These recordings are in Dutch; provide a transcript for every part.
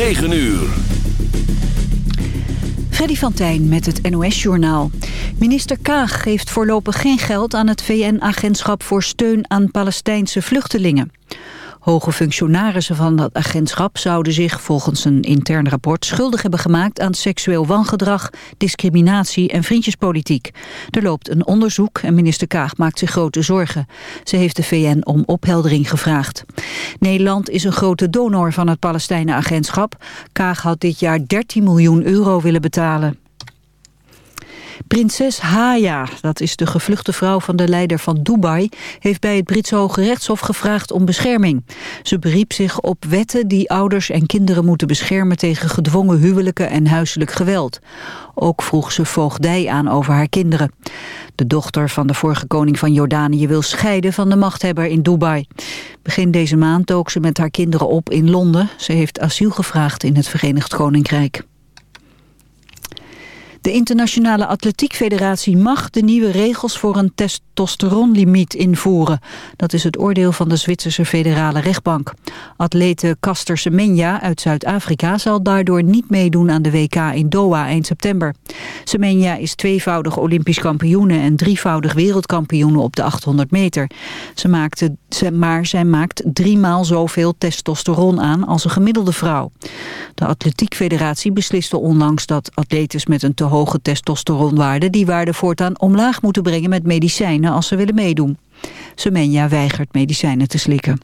9 uur. Freddy van Tijn met het NOS-journaal. Minister Kaag geeft voorlopig geen geld aan het VN-agentschap voor steun aan Palestijnse vluchtelingen. Hoge functionarissen van dat agentschap zouden zich volgens een intern rapport schuldig hebben gemaakt aan seksueel wangedrag, discriminatie en vriendjespolitiek. Er loopt een onderzoek en minister Kaag maakt zich grote zorgen. Ze heeft de VN om opheldering gevraagd. Nederland is een grote donor van het Palestijnenagentschap. Kaag had dit jaar 13 miljoen euro willen betalen. Prinses Haya, dat is de gevluchte vrouw van de leider van Dubai... heeft bij het Britse Hoge Rechtshof gevraagd om bescherming. Ze beriep zich op wetten die ouders en kinderen moeten beschermen... tegen gedwongen huwelijken en huiselijk geweld. Ook vroeg ze voogdij aan over haar kinderen. De dochter van de vorige koning van Jordanië wil scheiden van de machthebber in Dubai. Begin deze maand dook ze met haar kinderen op in Londen. Ze heeft asiel gevraagd in het Verenigd Koninkrijk. De Internationale Atletiek Federatie mag de nieuwe regels voor een testosteronlimiet invoeren. Dat is het oordeel van de Zwitserse federale rechtbank. Atlete Caster Semenya uit Zuid-Afrika zal daardoor niet meedoen aan de WK in Doha eind september. Semenya is tweevoudig Olympisch kampioene en drievoudig wereldkampioene op de 800 meter. Ze maakte, maar zij maakt driemaal zoveel testosteron aan als een gemiddelde vrouw. De Atletiek Federatie besliste onlangs dat atletes met een te hoge testosteronwaarde die waarde voortaan omlaag moeten brengen met medicijnen als ze willen meedoen. Semenya weigert medicijnen te slikken.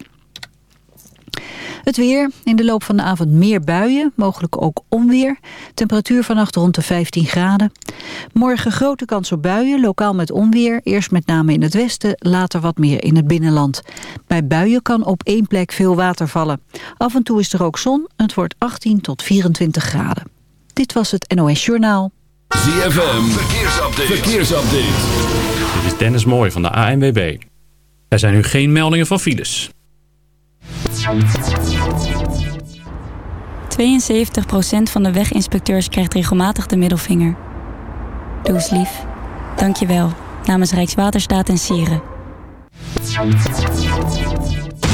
Het weer. In de loop van de avond meer buien, mogelijk ook onweer. Temperatuur vannacht rond de 15 graden. Morgen grote kans op buien, lokaal met onweer. Eerst met name in het westen, later wat meer in het binnenland. Bij buien kan op één plek veel water vallen. Af en toe is er ook zon. Het wordt 18 tot 24 graden. Dit was het NOS Journaal. ZFM, verkeersupdate. verkeersupdate. Dit is Dennis Mooij van de ANWB. Er zijn nu geen meldingen van files. 72% van de weginspecteurs krijgt regelmatig de middelvinger. Doe eens lief. Dank je wel. Namens Rijkswaterstaat en Sieren.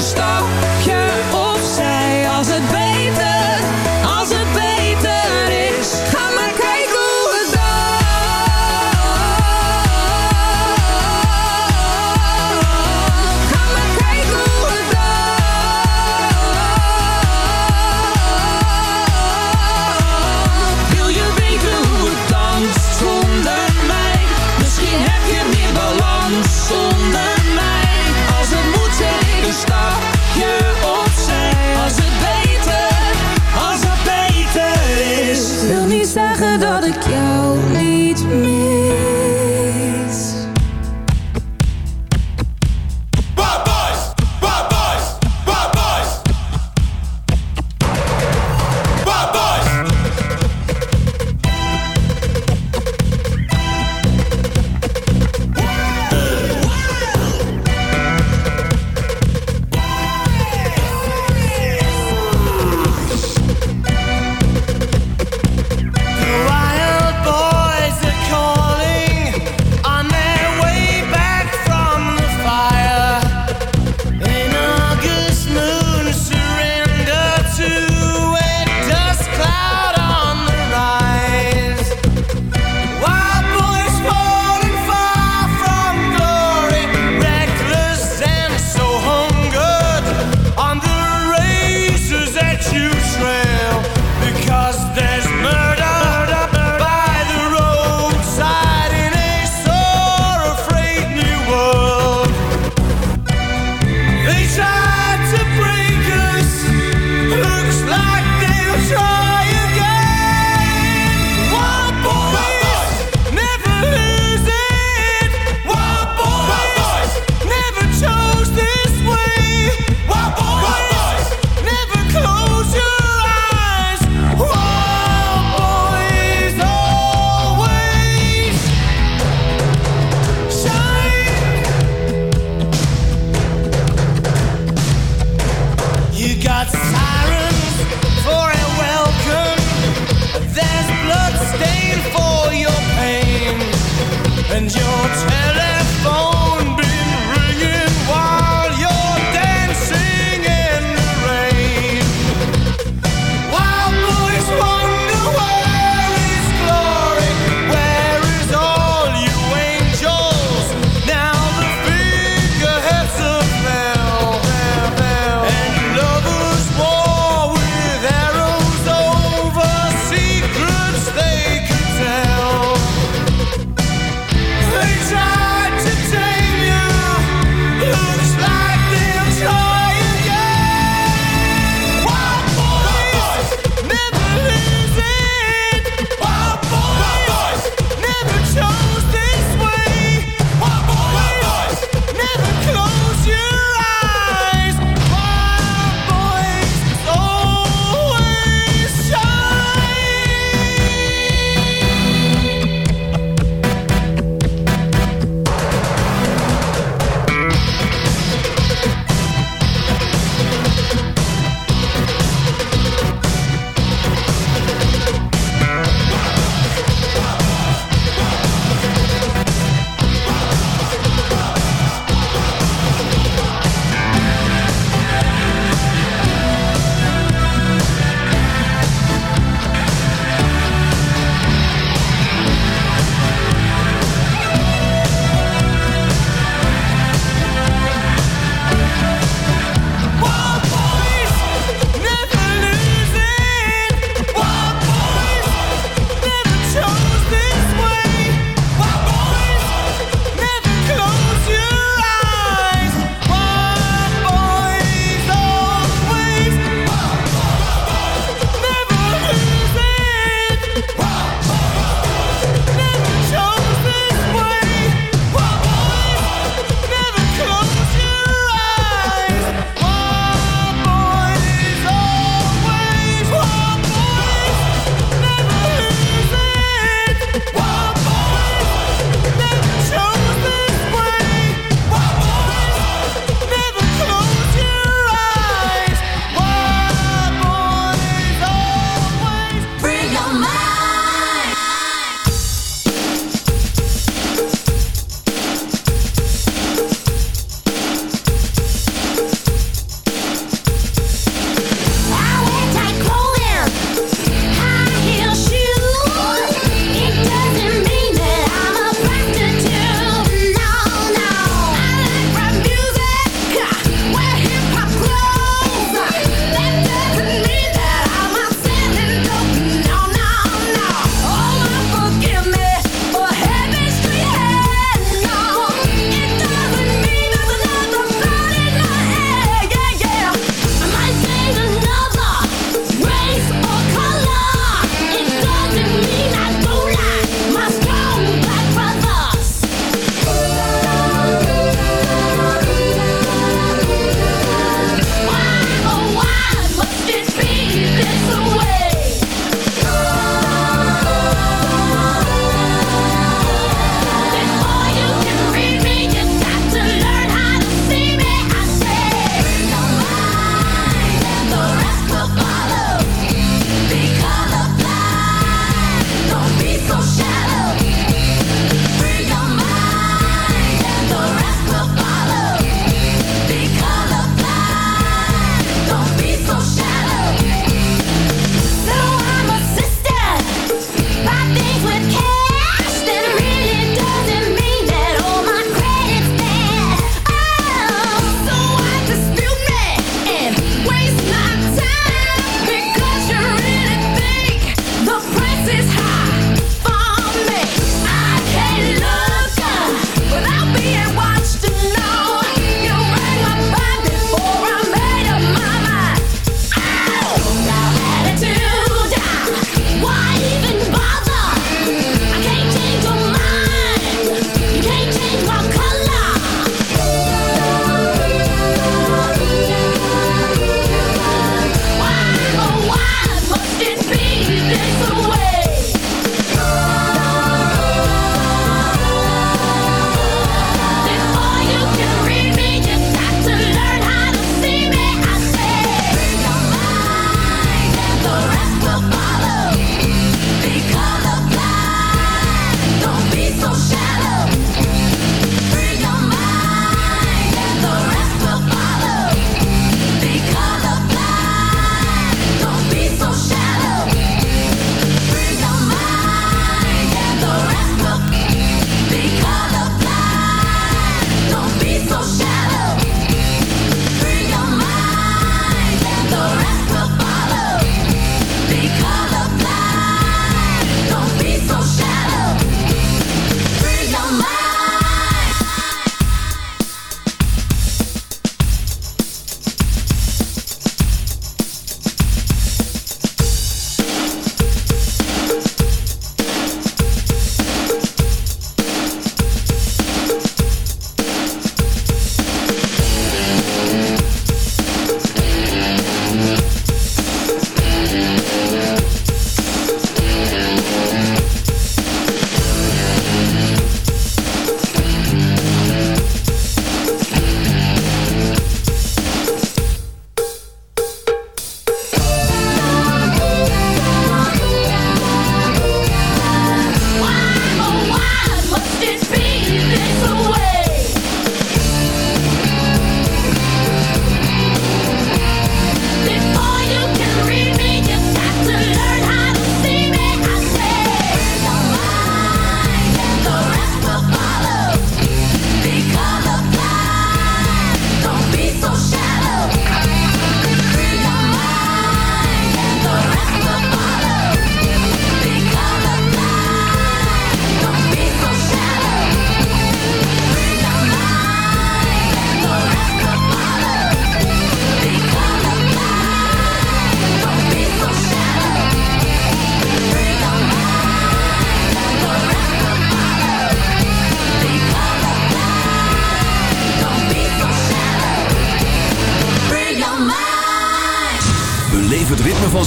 stapje opzij. Als het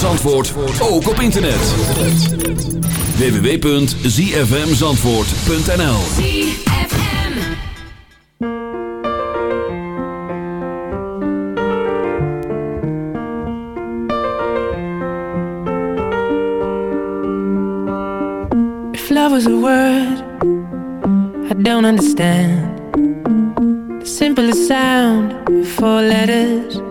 Zandvoort ook op internet. www.zfmzandvoort.nl If love was a word I don't understand. The simplest sound Four letters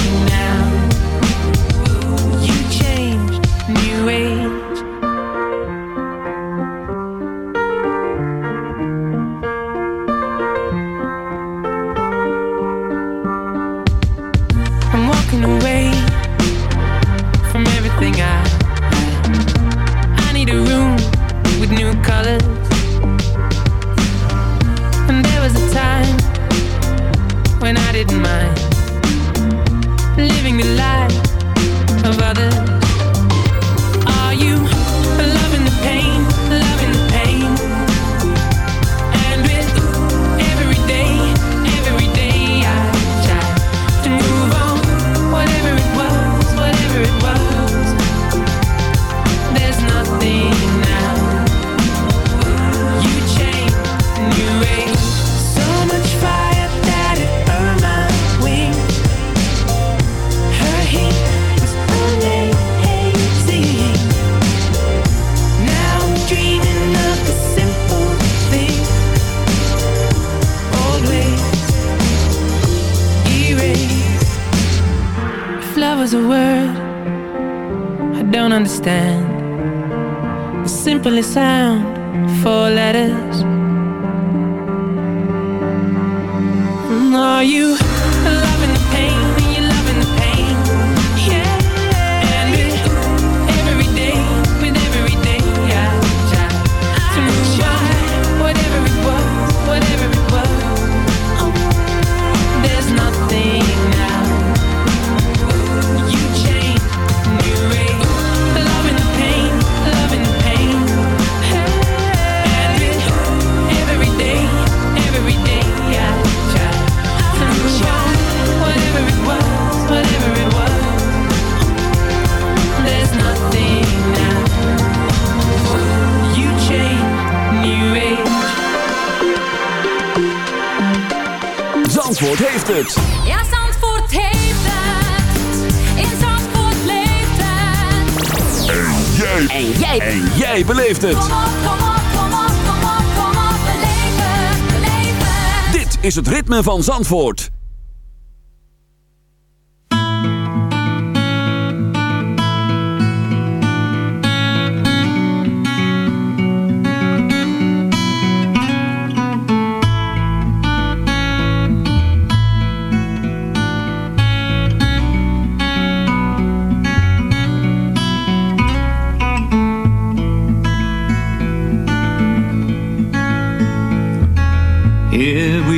van Zandvoort.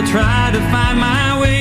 still try to find my way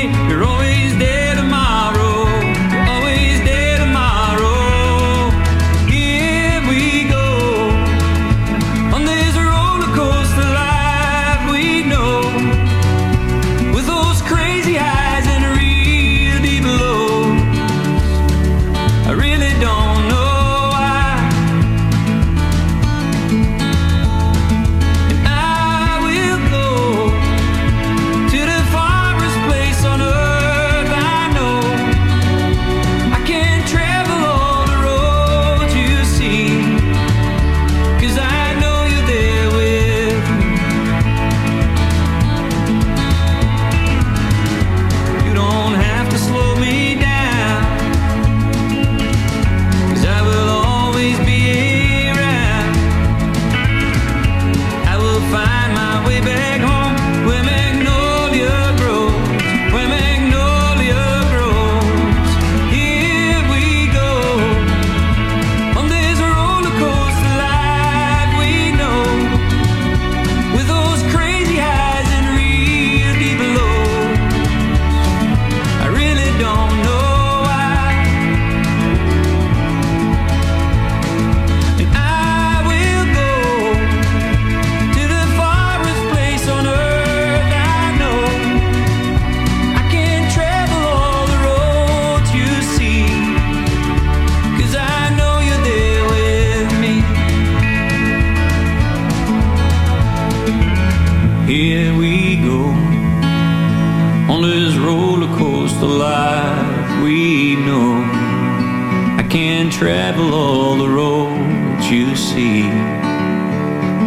all the roads you see.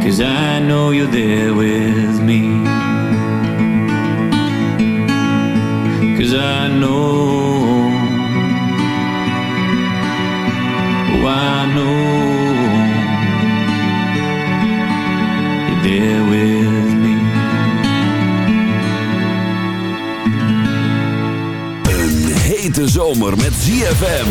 Cause I know you're there with me. Cause I know Oh, I know. You're there with me. Een hete zomer met ZFM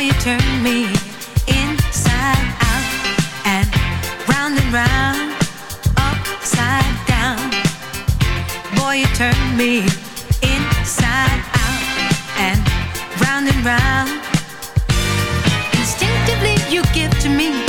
you turn me inside out and round and round, upside down. Boy, you turn me inside out and round and round. Instinctively, you give to me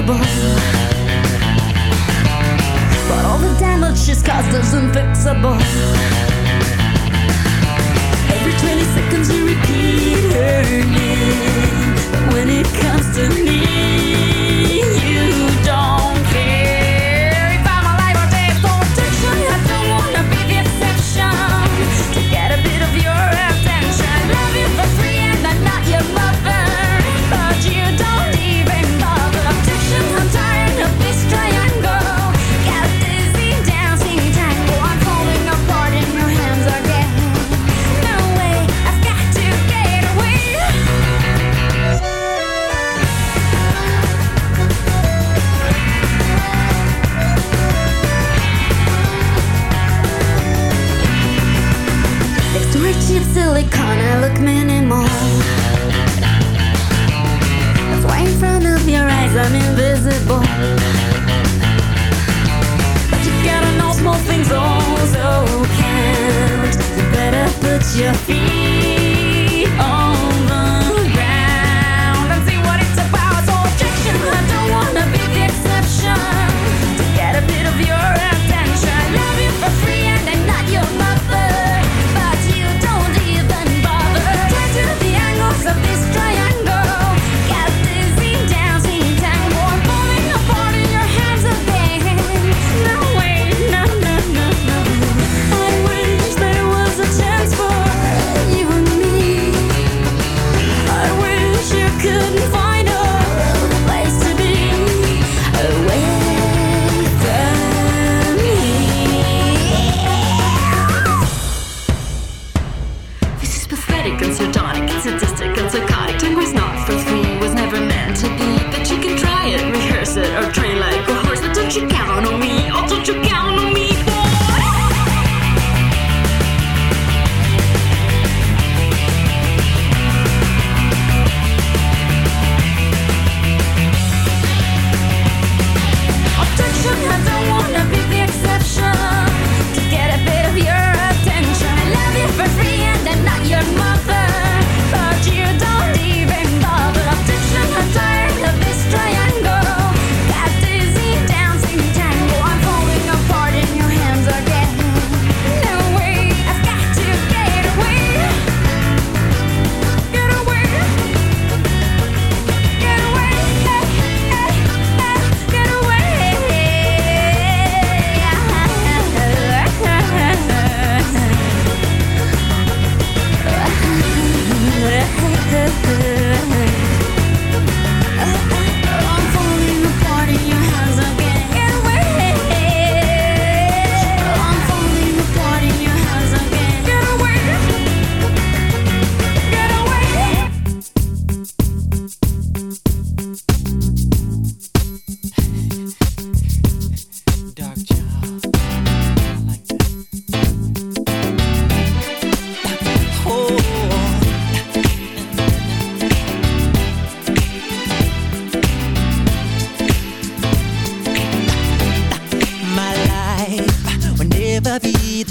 terrible. But all the damage she's caused is unfixable.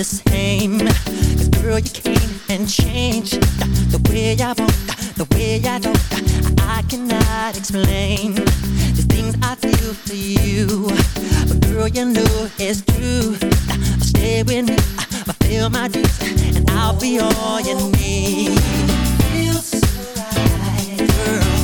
same. Cause girl, you came and changed. The way I walk, the way I talk I cannot explain The things I feel for you. But girl, you know it's true. Stay with me, fulfill my dreams And I'll be all you need. Feels so right, girl.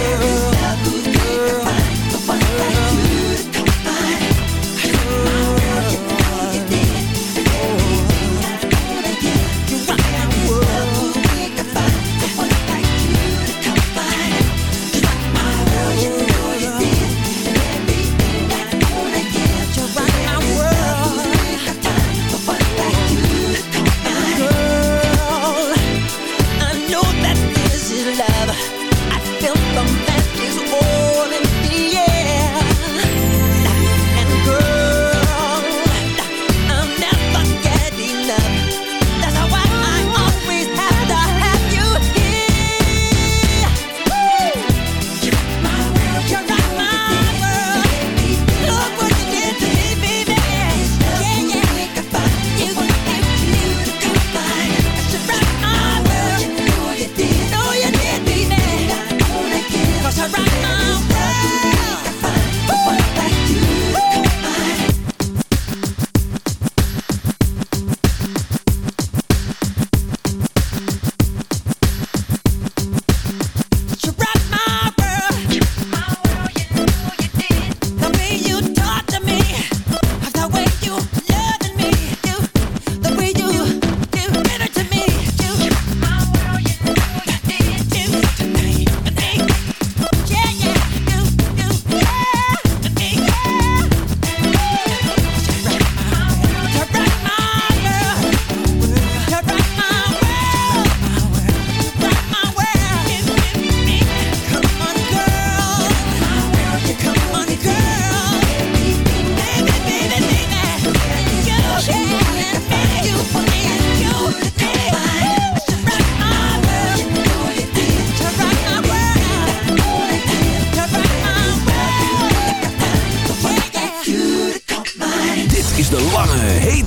forever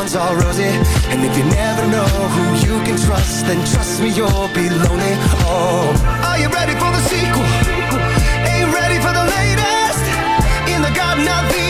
one's all rosy. And if you never know who you can trust Then trust me, you'll be lonely. Oh, are you ready for the sequel? Ain't ready for the latest? In the garden of the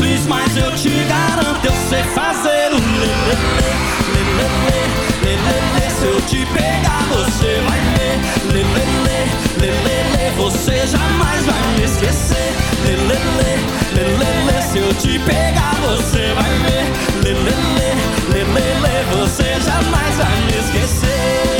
Simples, mas eu te garanto, eu sei fazer o lelele, lelele, lelele. Se eu te pegar, você vai ver, lelele, lelele. Você jamais vai me esquecer, lelele, lelele. Se eu te pegar, você vai ver, lelele, lelele. Você jamais vai me esquecer.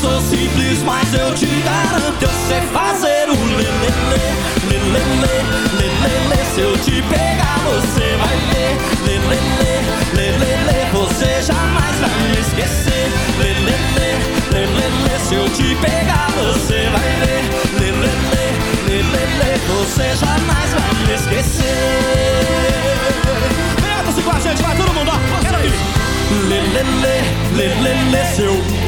Sou simples, mas eu te garanto, eu sei fazer o lelele, lelele, lelele. Se eu te pegar, você vai ver, lelele, lelele. Você jamais vai me esquecer, lelele, lelele. Se eu te pegar, você vai ver, lelele, lelele. Você jamais vai me esquecer. Vem, com a gente, vai todo mundo, ó. Lelele, lelele, seu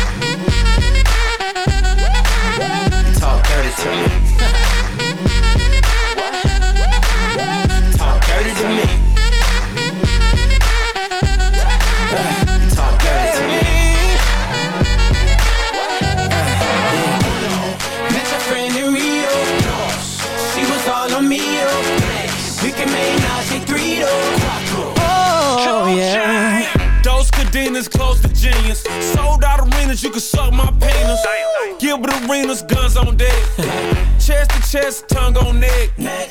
Talk dirty to me. Talk dirty to me. Talk dirty to me. Met your friend in Rio. She was all on me. Oh. We can make Nazi three Oh, oh yeah. Those cadenas close to genius. Sold out arenas, you can suck my penis. Gilbert Arenas, guns on deck. chest to chest, tongue on neck.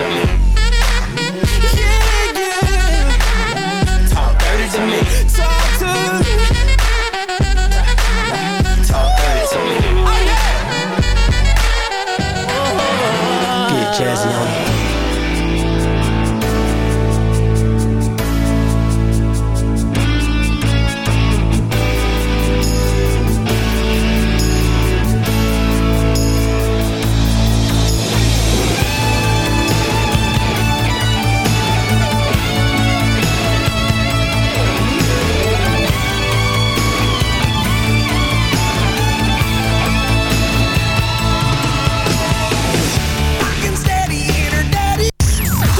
soon.